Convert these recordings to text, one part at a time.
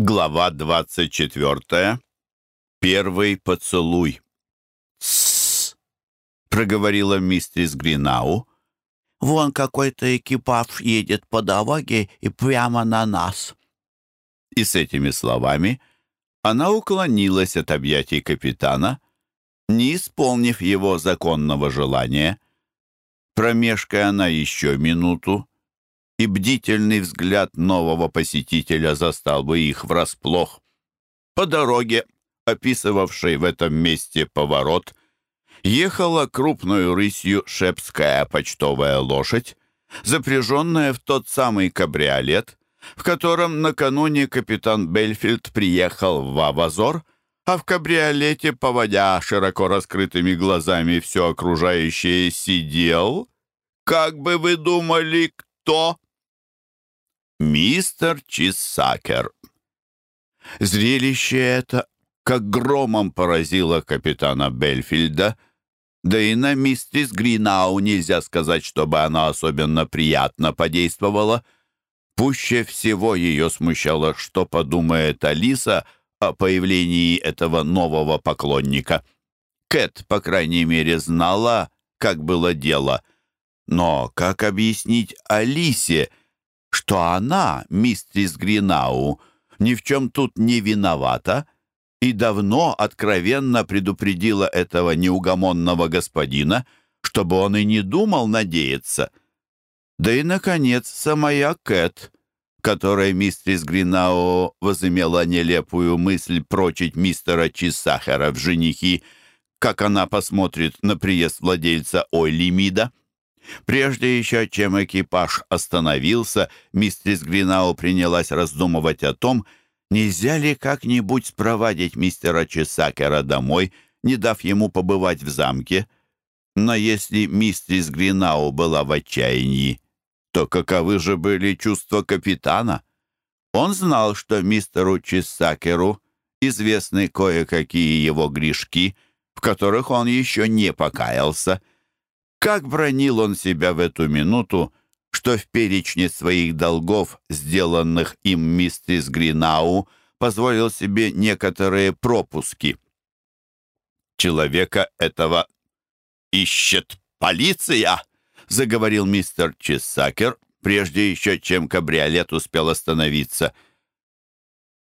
Глава 24. Первый поцелуй. «Тссс!» — проговорила мистерис Гринау. «Вон какой-то экипаж едет по дороге и прямо на нас». И с этими словами она уклонилась от объятий капитана, не исполнив его законного желания. Промешкая она еще минуту, и бдительный взгляд нового посетителя застал бы их врасплох. По дороге, описывавшей в этом месте поворот, ехала крупную рысью шепская почтовая лошадь, запряженная в тот самый кабриолет, в котором накануне капитан Бельфильд приехал в Авазор, а в кабриолете, поводя широко раскрытыми глазами все окружающее, сидел, мистер Чиссакер. Зрелище это как громом поразило капитана Бельфильда, да и на миссис Гринау нельзя сказать, чтобы она особенно приятно подействовала. Пуще всего ее смущало, что подумает Алиса о появлении этого нового поклонника. Кэт, по крайней мере, знала, как было дело. Но как объяснить Алисе, что она, мистрис Гринау, ни в чем тут не виновата и давно откровенно предупредила этого неугомонного господина, чтобы он и не думал надеяться. Да и, наконец, самая Кэт, которой мистрис Гринау возымела нелепую мысль прочить мистера Чисахара в женихи, как она посмотрит на приезд владельца Ойли Мида. Прежде еще, чем экипаж остановился, мистерис Гринау принялась раздумывать о том, нельзя ли как-нибудь спровадить мистера Чесакера домой, не дав ему побывать в замке. Но если мистерис Гринау была в отчаянии, то каковы же были чувства капитана? Он знал, что мистеру Чесакеру известны кое-какие его грешки, в которых он еще не покаялся — как бронил он себя в эту минуту, что в перечне своих долгов, сделанных им мистерс Гринау, позволил себе некоторые пропуски. «Человека этого ищет полиция!» — заговорил мистер Чесакер, прежде еще чем кабриолет успел остановиться.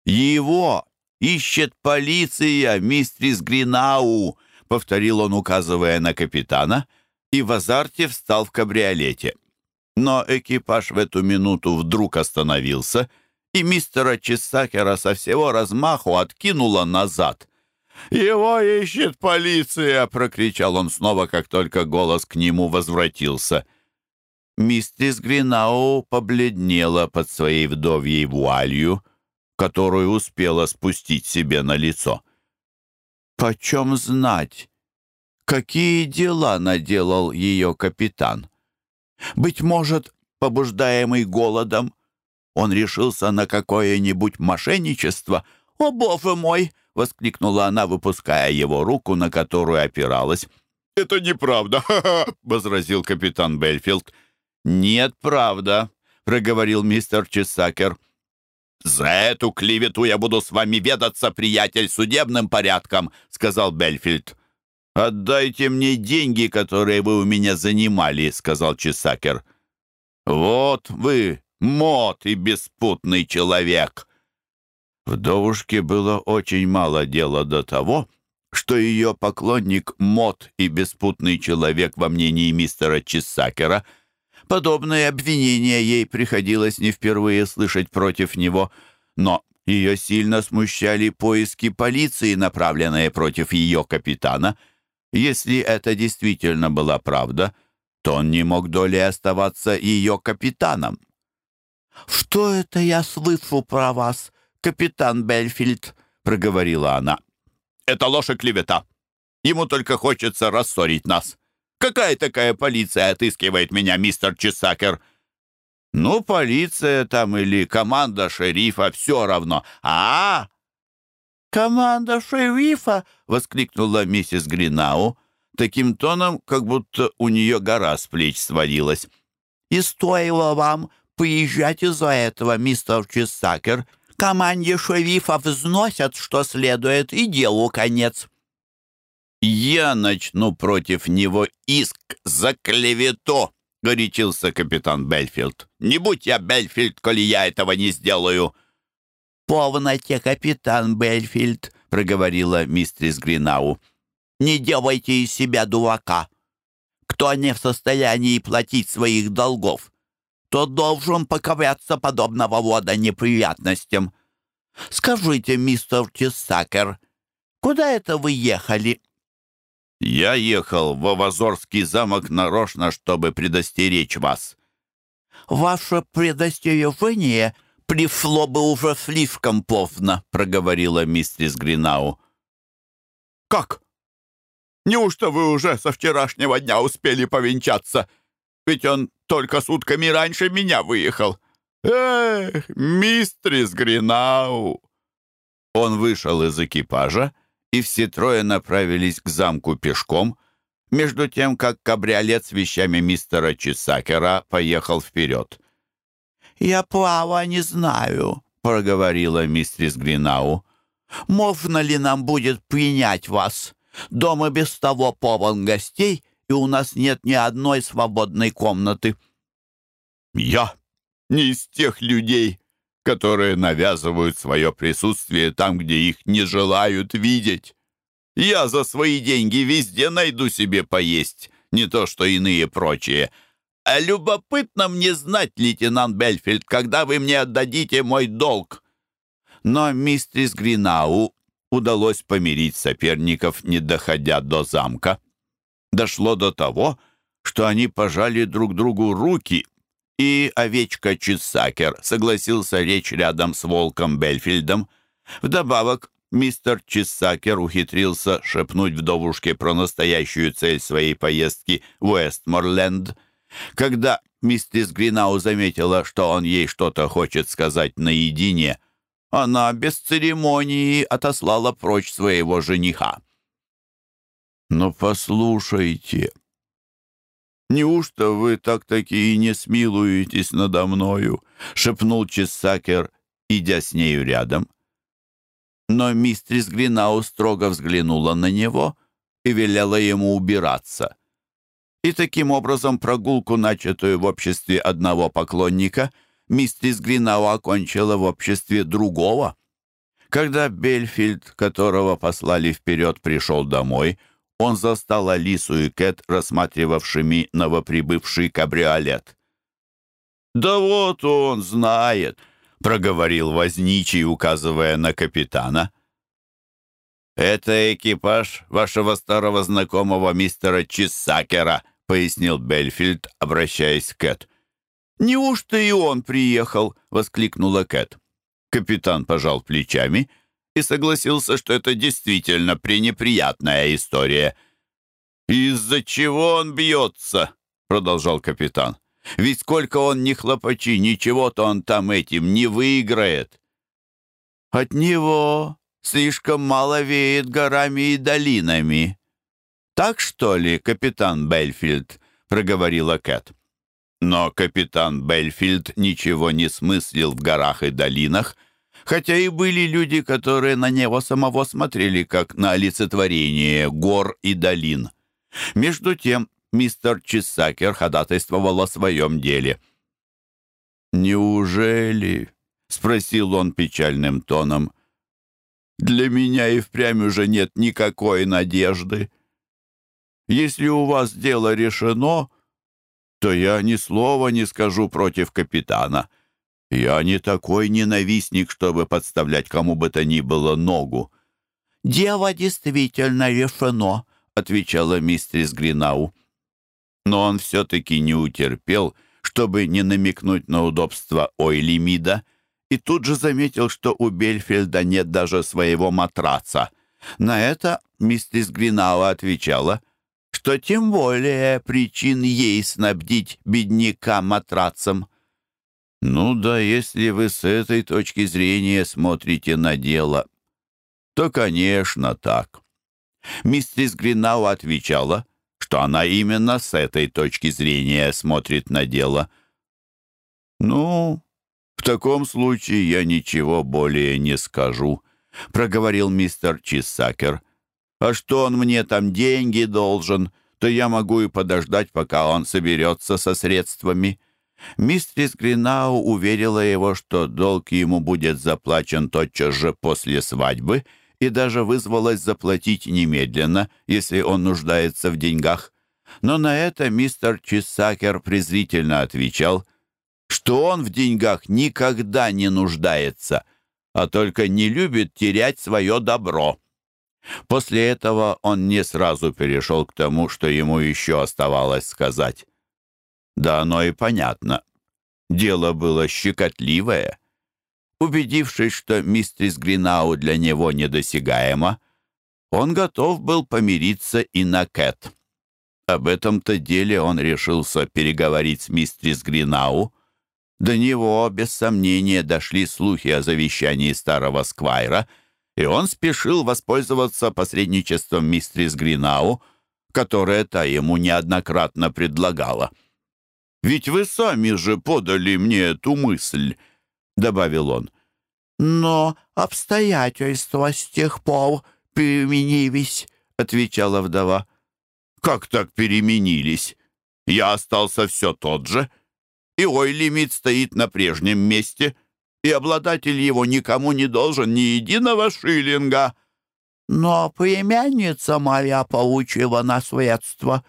«Его ищет полиция, мистерс Гринау!» — повторил он, указывая на капитана — и в азарте встал в кабриолете. Но экипаж в эту минуту вдруг остановился, и мистера Чесакера со всего размаху откинуло назад. «Его ищет полиция!» — прокричал он снова, как только голос к нему возвратился. Миссис Гринау побледнела под своей вдовьей вуалью, которую успела спустить себе на лицо. «Почем знать?» какие дела наделал ее капитан. Быть может, побуждаемый голодом, он решился на какое-нибудь мошенничество. «О, боже мой!» — воскликнула она, выпуская его руку, на которую опиралась. «Это неправда!» — возразил капитан Бельфилд. «Нет, правда!» — проговорил мистер Чесакер. «За эту клевету я буду с вами ведаться, приятель, судебным порядком!» — сказал Бельфилд. «Отдайте мне деньги, которые вы у меня занимали», — сказал Чесакер. «Вот вы, мод и беспутный человек!» Вдовушке было очень мало дела до того, что ее поклонник мод и беспутный человек во мнении мистера Чесакера. Подобное обвинение ей приходилось не впервые слышать против него, но ее сильно смущали поиски полиции, направленные против ее капитана — если это действительно была правда, то он не мог долей оставаться ее капитаном. «Что это я слышу про вас, капитан Бельфильд?» — проговорила она. «Это ложь и клевета. Ему только хочется рассорить нас. Какая такая полиция отыскивает меня, мистер Чесакер?» «Ну, полиция там или команда шерифа, все равно. А, «Команда шерифа!» — воскликнула миссис Гринау, таким тоном, как будто у нее гора с плеч свалилась. «И стоило вам поезжать из-за этого, мистер Чесакер, Команде шерифа взносят, что следует, и делу конец». «Я начну против него иск за клевету!» — горячился капитан Бельфилд. «Не будь я Бельфилд, коли я этого не сделаю!» «Полноте, капитан Бельфилд!» — проговорила мистерис Гринау. «Не делайте из себя дурака. Кто не в состоянии платить своих долгов, то должен поковыряться подобного рода неприятностям. Скажите, мистер Тисакер, куда это вы ехали?» «Я ехал в Авазорский замок нарочно, чтобы пришло бы уже слишком поздно», — проговорила мистерис Гринау. «Как? Неужто вы уже со вчерашнего дня успели повенчаться? Ведь он только сутками раньше меня выехал. Эх, мистерис Гринау!» Он вышел из экипажа, и все трое направились к замку пешком, между тем, как кабриолет с вещами мистера Чесакера поехал вперед. «Я плава не знаю», — проговорила мистерис Гринау. «Можно ли нам будет принять вас? Дома без того полон гостей, и у нас нет ни одной свободной комнаты». «Я не из тех людей, которые навязывают свое присутствие там, где их не желают видеть. Я за свои деньги везде найду себе поесть, не то что иные прочие», а любопытно мне знать, лейтенант Бельфильд, когда вы мне отдадите мой долг». Но мистерис Гринау удалось помирить соперников, не доходя до замка. Дошло до того, что они пожали друг другу руки, и овечка Чисакер согласился лечь рядом с волком Бельфильдом. Вдобавок, мистер Чисакер ухитрился шепнуть вдовушке про настоящую цель своей поездки в Уэстморленд — когда миссис Гринау заметила, что он ей что-то хочет сказать наедине, она без церемонии отослала прочь своего жениха. «Но послушайте, неужто вы так-таки и не смилуетесь надо мною?» — шепнул чесакер, идя с нею рядом. Но мистрис Гринау строго взглянула на него и велела ему убираться — и таким образом прогулку, начатую в обществе одного поклонника, миссис Гринау окончила в обществе другого. Когда Бельфильд, которого послали вперед, пришел домой, он застал Алису и Кэт, рассматривавшими новоприбывший кабриолет. «Да вот он знает», — проговорил возничий, указывая на капитана. «Это экипаж вашего старого знакомого мистера Чиссакера», пояснил Бельфильд, обращаясь к Кэт. «Неужто и он приехал?» — воскликнула Кэт. Капитан пожал плечами и согласился, что это действительно пренеприятная история. «Из-за чего он бьется?» — продолжал капитан. «Ведь сколько он ни хлопачи, ничего-то он там этим не выиграет». «От него слишком мало веет горами и долинами», «Так что ли, капитан Бельфильд?» — проговорила Кэт. Но капитан Бельфильд ничего не смыслил в горах и долинах, хотя и были люди, которые на него самого смотрели, как на олицетворение гор и долин. Между тем мистер Чесакер ходатайствовал о своем деле. «Неужели?» — спросил он печальным тоном. «Для меня и впрямь уже нет никакой надежды. Если у вас дело решено, то я ни слова не скажу против капитана». Я не такой ненавистник, чтобы подставлять кому бы то ни было ногу. «Дело действительно решено», — отвечала мистерис Гринау. Но он все-таки не утерпел, чтобы не намекнуть на удобство Ойлимида, и тут же заметил, что у Бельфельда нет даже своего матраца. На это мистерис Гринау отвечала, что тем более причин ей снабдить бедняка матрацем. Ну да, если вы с этой точки зрения смотрите на дело, то, конечно, так. Миссис Гринау отвечала, что она именно с этой точки зрения смотрит на дело. «Ну, в таком случае я ничего более не скажу», — проговорил мистер Чисакер. «А что он мне там деньги должен, то я могу и подождать, пока он соберется со средствами». Мистрис Гринау уверила его, что долг ему будет заплачен тотчас же после свадьбы, и даже вызвалась заплатить немедленно, если он нуждается в деньгах. Но на это мистер Чиссакер презрительно отвечал, что он в деньгах никогда не нуждается, а только не любит терять свое добро. После этого он не сразу перешел к тому, что ему еще оставалось сказать. Да оно и понятно. Дело было щекотливое. Убедившись, что мистерис Гринау для него недосягаема, он готов был помириться и на Кэт. Об этом-то деле он решился переговорить с мистерис Гринау. До него, без сомнения, дошли слухи о завещании старого Сквайра — и он спешил воспользоваться посредничеством мистерис Гринау, которое та ему неоднократно предлагала. «Ведь вы сами же подали мне эту мысль», — добавил он. «Но обстоятельства с тех пор переменились», — отвечала вдова. «Как так переменились? Я остался все тот же, и лимит стоит на прежнем месте» и обладатель его никому не должен ни единого шиллинга. Но племянница моя получила наследство.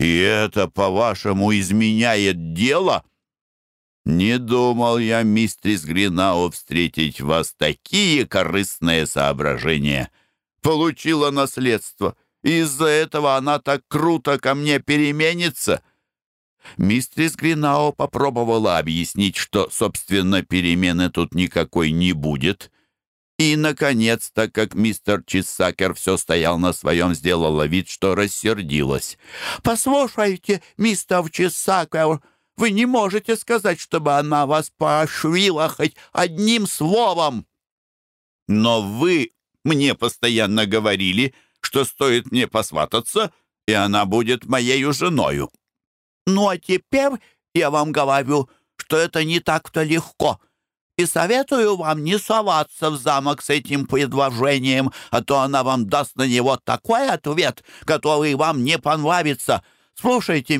И это, по-вашему, изменяет дело? Не думал я, мистрис Гринао, встретить в вас такие корыстные соображения. Получила наследство, и из-за этого она так круто ко мне переменится». Мистрис Гринао попробовала объяснить, что, собственно, перемены тут никакой не будет. И, наконец, так как мистер Чисакер все стоял на своем, сделала вид, что рассердилась. «Послушайте, мистер Чисакер, вы не можете сказать, чтобы она вас пошвила хоть одним словом!» «Но вы мне постоянно говорили, что стоит мне посвататься, и она будет моею женою!» Ну, а теперь я вам говорю, что это не так-то легко, и советую вам не соваться в замок с этим предложением, а то она вам даст на него такой ответ, который вам не понравится. Слушайте,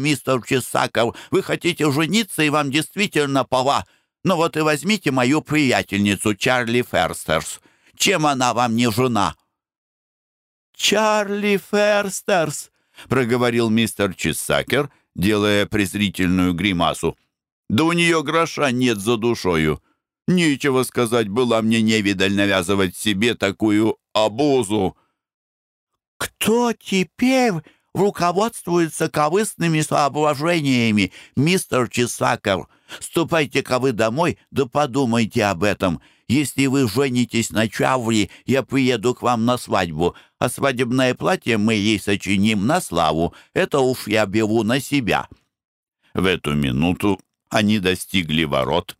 делая презрительную гримасу. «Да у нее гроша нет за душою. Нечего сказать, была мне невидаль навязывать себе такую обозу». «Кто теперь руководствуется ковыстными соображениями, мистер Чесакер? Ступайте-ка вы домой, да подумайте об этом», если вы женитесь на Чаври, я приеду к вам на свадьбу, а свадебное платье мы ей сочиним на славу. Это уж я беру на себя». В эту минуту они достигли ворот,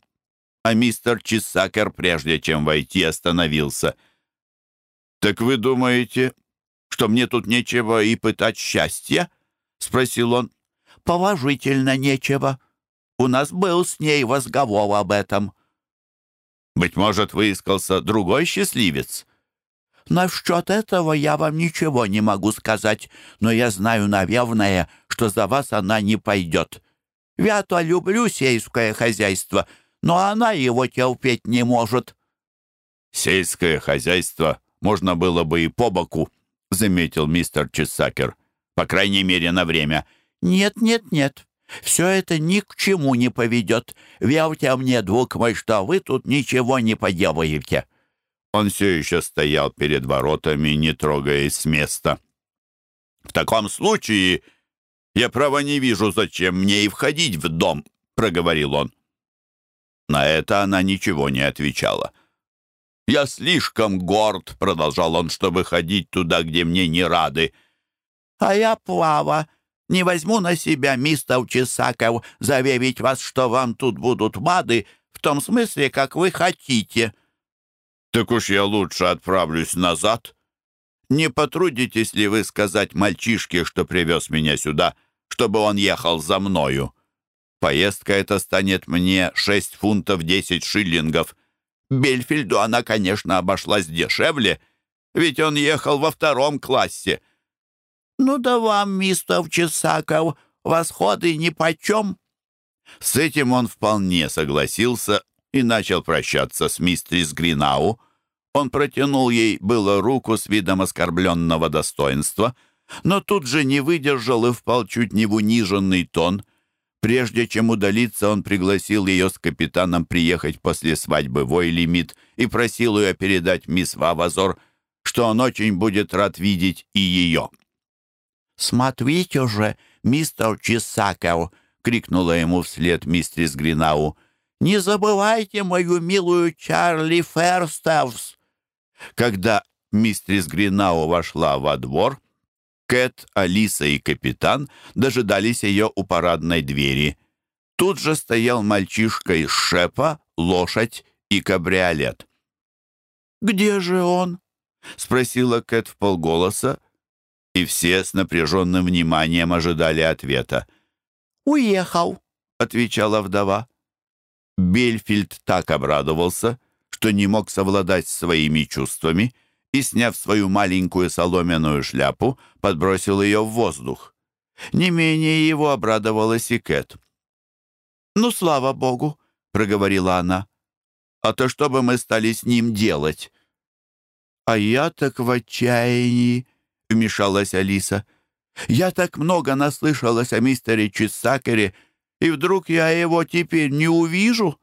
а мистер Чиссакер, прежде чем войти, остановился. «Так вы думаете, что мне тут нечего и пытать счастья?» — спросил он. «Положительно нечего. У нас был с ней разговор об этом». Быть может, выискался другой счастливец. Насчет этого я вам ничего не могу сказать, но я знаю, наверное, что за вас она не пойдет. Я-то люблю сельское хозяйство, но она его терпеть не может». «Сельское хозяйство можно было бы и по боку», — заметил мистер Чесакер. «По крайней мере, на время». «Нет, нет, нет. Все это ни к чему не поведет. Верьте мне, друг мой, что вы тут ничего не поделаете». Он все еще стоял перед воротами, не трогаясь с места. «В таком случае я, право, не вижу, зачем мне и входить в дом», — проговорил он. На это она ничего не отвечала. «Я слишком горд», — продолжал он, — «чтобы ходить туда, где мне не рады». «А я плава не возьму на себя, мистер Чесаков, заверить вас, что вам тут будут мады, в том смысле, как вы хотите». «Так уж я лучше отправлюсь назад. Не потрудитесь ли вы сказать мальчишке, что привез меня сюда, чтобы он ехал за мною?» Поездка эта станет «Ну да вам, мистер Чесаков, восходы нипочем!» С этим он вполне согласился и начал прощаться с мистерис Гринау. Он протянул ей было руку с видом оскорбленного достоинства, но тут же не выдержал и впал чуть не в униженный тон. Прежде чем удалиться, он пригласил ее с капитаном приехать после свадьбы в лимит и просил ее передать мисс Вавазор, что он очень будет рад видеть и ее. «Смотрите же, мистер Чисаков!» — крикнула ему вслед мистерс Гринау. «Не забывайте мою милую Чарли Ферстовс!» Когда мистерс Гринау вошла во двор, Кэт, Алиса и капитан дожидались ее у парадной двери. Тут же стоял мальчишка из шепа, лошадь и кабриолет. «Где же он?» — спросила Кэт в полголоса, и все с напряженным вниманием ожидали ответа. «Уехал», — отвечала вдова. Бельфильд так обрадовался, что не мог совладать своими чувствами и, сняв свою маленькую соломенную шляпу, подбросил ее в воздух. Не менее его обрадовалась и Кэт. «Ну, слава богу», — проговорила она. «А то что бы мы стали с ним делать?» «А я так в отчаянии», вмешалась Алиса. «Я так много наслышалась о мистере Чисакере, и вдруг я его теперь не увижу?»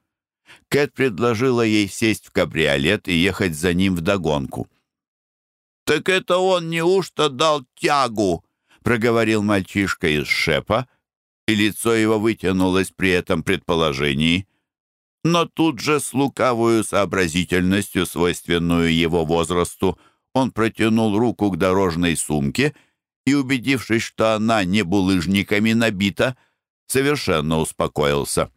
Кэт предложила ей сесть в кабриолет и ехать за ним вдогонку. «Так это он неужто дал тягу?» — проговорил мальчишка из шепа, и лицо его вытянулось при этом предположении. Но тут же с лукавую сообразительностью, свойственную его возрасту, — он протянул руку к дорожной сумке и, убедившись, что она не булыжниками набита, совершенно успокоился.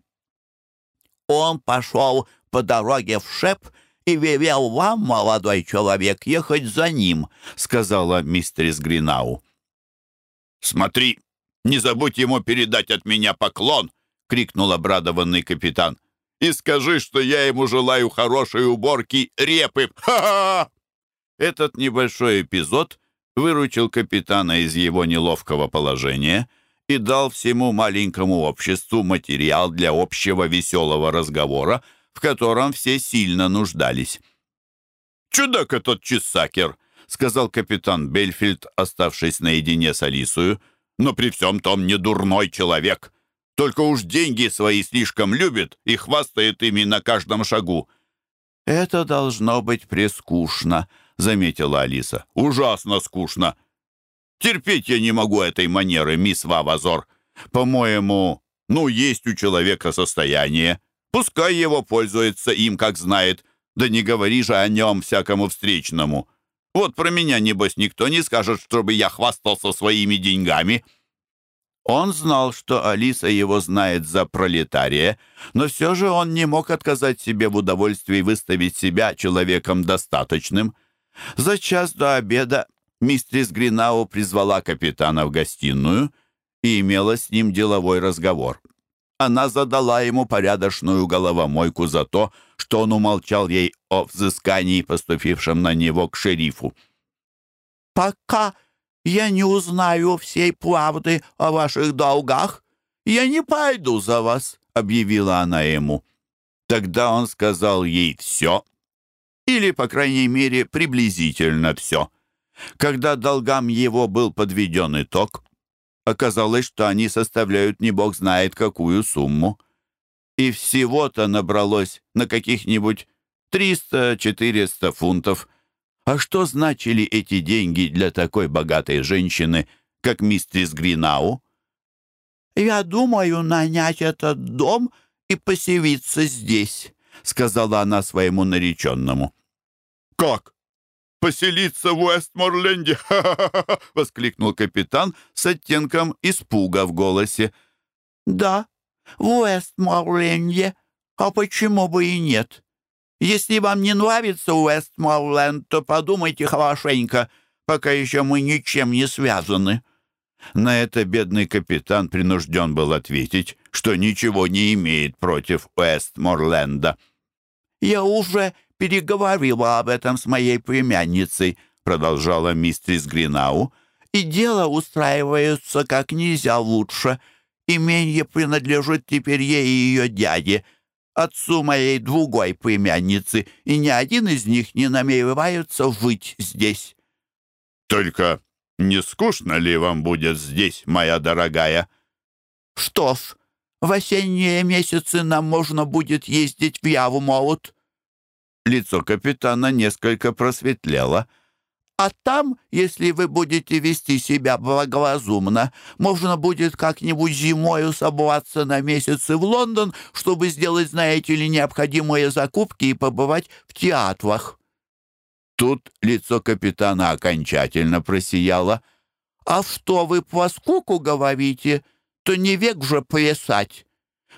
«Он пошел по дороге в шеп и велел вам, молодой человек, ехать за ним», сказала мистерис Гринау. «Смотри, не забудь ему передать от меня поклон!» — крикнул обрадованный капитан. «И скажи, что я ему желаю хорошей уборки репы! Ха-ха!» Этот небольшой эпизод выручил капитана из его неловкого положения и дал всему маленькому обществу материал для общего веселого разговора, в котором все сильно нуждались. «Чудак этот чесакер, сказал капитан Бельфильд, оставшись наедине с Алисою. «Но при всем том не дурной человек. Только уж деньги свои слишком любит и хвастает ими на каждом шагу». «Это должно быть прескучно», заметила Алиса. «Ужасно скучно! Терпеть я не могу этой манеры, мисс Вавазор. По-моему, ну, есть у человека состояние. Пускай его пользуется им, как знает. Да не говори же о нем всякому встречному. Вот про меня, небось, никто не скажет, чтобы я хвастался своими деньгами». Он знал, что Алиса его знает за пролетария, но все же он не мог отказать себе в удовольствии выставить себя человеком достаточным – за час до обеда мистерс Гринау призвала капитана в гостиную и имела с ним деловой разговор. Она задала ему порядочную головомойку за то, что он умолчал ей о взыскании, поступившем на него к шерифу. «Пока я не узнаю всей правды о ваших долгах, я не пойду за вас», — объявила она ему. Тогда он сказал ей все или, по крайней мере, приблизительно все. Когда долгам его был подведен итог, оказалось, что они составляют не бог знает какую сумму. И всего-то набралось на каких-нибудь 300-400 фунтов. А что значили эти деньги для такой богатой женщины, как мистерис Гринау? «Я думаю нанять этот дом и поселиться здесь», сказала она своему нареченному. «Как? Поселиться в Уэстморленде?» — воскликнул капитан с оттенком испуга в голосе. «Да, в Уэстморленде. А почему бы и нет? Если вам не нравится Уэстморленд, то подумайте хорошенько, пока еще мы ничем не связаны». На это бедный капитан принужден был ответить что ничего не имеет против Уэстморленда. «Я уже переговорила об этом с моей племянницей», продолжала мистрис Гринау, «и дело устраивается как нельзя лучше. Именье принадлежит теперь ей и ее дяде, отцу моей другой племянницы, и ни один из них не намеревается жить здесь». «Только не скучно ли вам будет здесь, моя дорогая?» «Что ж, в осенние месяцы нам можно будет ездить в Яву-Молот». Лицо капитана несколько просветлело. «А там, если вы будете вести себя благоразумно, можно будет как-нибудь зимою собраться на месяцы в Лондон, чтобы сделать, знаете ли, необходимые закупки и побывать в театрах». Тут лицо капитана окончательно просияло. «А что вы по скуку говорите? То не век же плясать.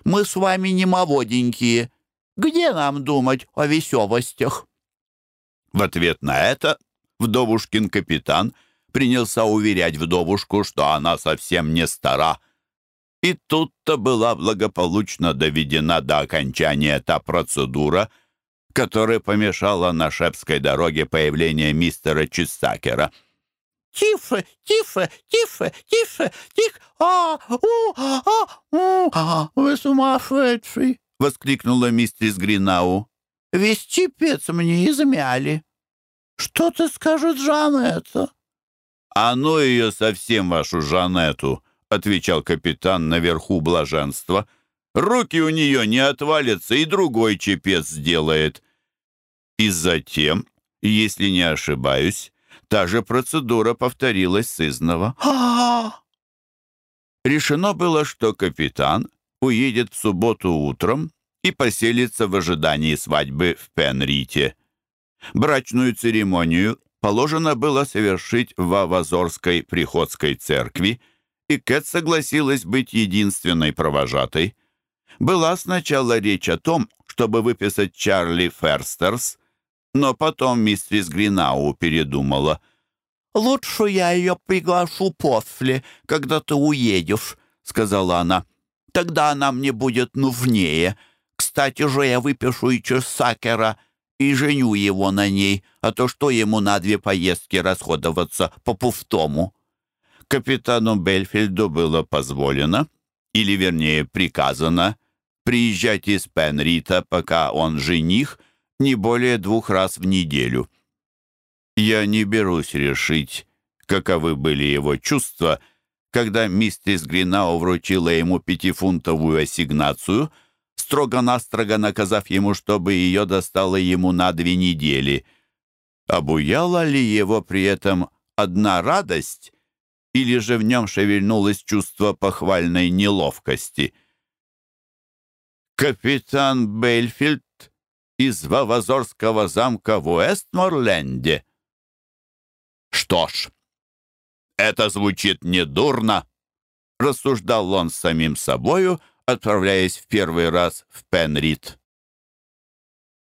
Мы с вами не молоденькие. Где нам думать о веселостях?» В ответ на это вдовушкин капитан принялся уверять вдовушку, что она совсем не стара. И тут-то была благополучно доведена до окончания та процедура — которая помешала на тише, тише, тише, тише, тише. А, у, а, у, а, вы сумасшедший!» — воскликнула мистерис Гринау. «Весь чипец мне измяли. Что ты скажешь Жанетта?» ну ее совсем, вашу Жанету, отвечал капитан наверху блаженства. «Руки у нее не отвалятся, и другой чипец сделает». И затем, если не ошибаюсь, Та же процедура повторилась сызнова. Решено было, что капитан уедет в субботу утром и поселится в ожидании свадьбы в Пенрите. Брачную церемонию положено было совершить в Авазорской приходской церкви, и Кэт согласилась быть единственной провожатой. Была сначала речь о том, чтобы выписать Чарли Ферстерс, но потом миссис Гринау передумала. «Лучше я ее приглашу после, когда ты уедешь», — сказала она. «Тогда она мне будет нужнее. Кстати же, я выпишу и чесакера и женю его на ней, а то что ему на две поездки расходоваться по-пуфтому?» Капитану Бельфельду было позволено, или, вернее, приказано, приезжать из Пенрита, пока он жених — не более двух раз в неделю. Я не берусь решить, каковы были его чувства, когда миссис Гринао вручила ему пятифунтовую ассигнацию, строго-настрого наказав ему, чтобы ее достало ему на две недели. Обуяла ли его при этом одна радость, или же в нем шевельнулось чувство похвальной неловкости? Капитан Бельфильд из Вавазорского замка в Уэстморленде. «Что ж, это звучит недурно», — рассуждал он с самим собою, отправляясь в первый раз в Пенрит.